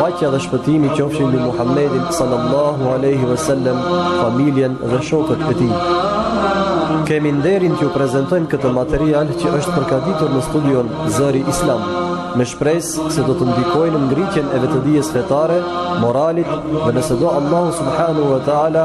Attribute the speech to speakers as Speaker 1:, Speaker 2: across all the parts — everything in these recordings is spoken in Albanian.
Speaker 1: Paqja dhe shpëtimi qofshin mbi Muhammedin sallallahu alaihi wasallam, familjen dhe shokët e tij. Kemi nderin t'ju prezentojmë këtë material që është përgaditur në studion Zëri Islam, me shpresë se do të ndikojë në ngritjen e vetëdijes fetare, moralit dhe nëse do Allahu subhanahu wa taala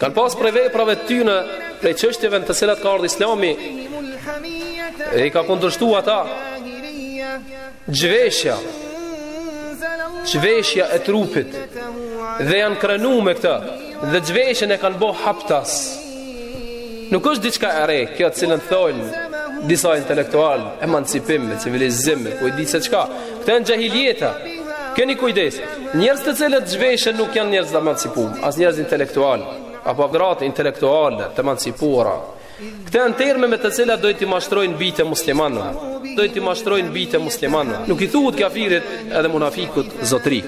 Speaker 2: Kanë pas prej veprave të tyne, prej çështjeve në të cilat ka ardhë Islami, e i ka kundërshtu
Speaker 3: ato zhveshja,
Speaker 2: zhveshja e trupit dhe janë krenu me këtë dhe zhveshjen e kanë bo haptas nuk është diçka e re kjo të cilën thonë disa intelektualë emancipim e civilizim, ku di se çka, këto janë xhahilijete keni kujdes Njerëz të cilët zhveshen nuk janë njerëz të emancipuar, as njerëz intelektualë, apo gratë intelektuale të emancipuara. Këto janë terme me të cilat do, dojnë t'i mashtrojnë bijtë e muslimanëve. Nuk i thuhet kafirit edhe munafikut zotri.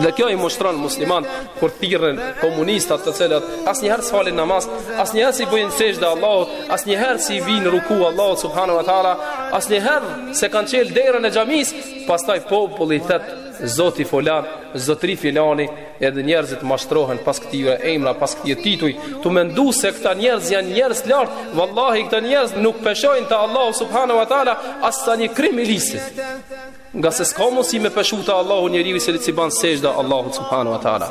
Speaker 2: Dhe kjo i mashtron muslimanët kur thirren komunistat të cilët asnjëherë s'falin namaz, asnjëherë s'i bëjnë sexhde Allahut, asnjëherë s'i bijnë ruku Allahut subhanahu wa taala, asnjëherë s'e kanë çelë derën e xhamisë, Pastaj populli thotë Zotri Filan, Zotri Filani Edhe njerëzit mashtrohen pas këtyre emrave, pas këtyre titujve Tu mendu se këta njerëz janë njerëz lartë Wallahi këta njerëz nuk peshojnë te Allahu Subhanahu Wa Taala As sa një krimb i lisit Ngase s'ka mundësi me peshu te Allahu njeriu Nëse nuk i ban sexhde Allahut Subhanahu Wa Taala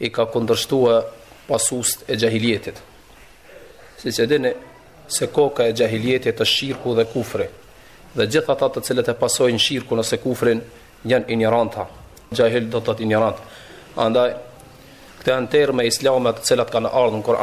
Speaker 2: i ka
Speaker 1: kundërshtue pasuesit e
Speaker 2: xhahilijetit. Siç e dini, se koka e xhahilijetit është shirku dhe kufri, dhe gjithë ata të cilët e pasojnë shirkun ose kufrin, janë injoranta. Xhahil do të thotë injorant. Andaj, këto janë terme islame të cilat kanë ardhë në Kuran.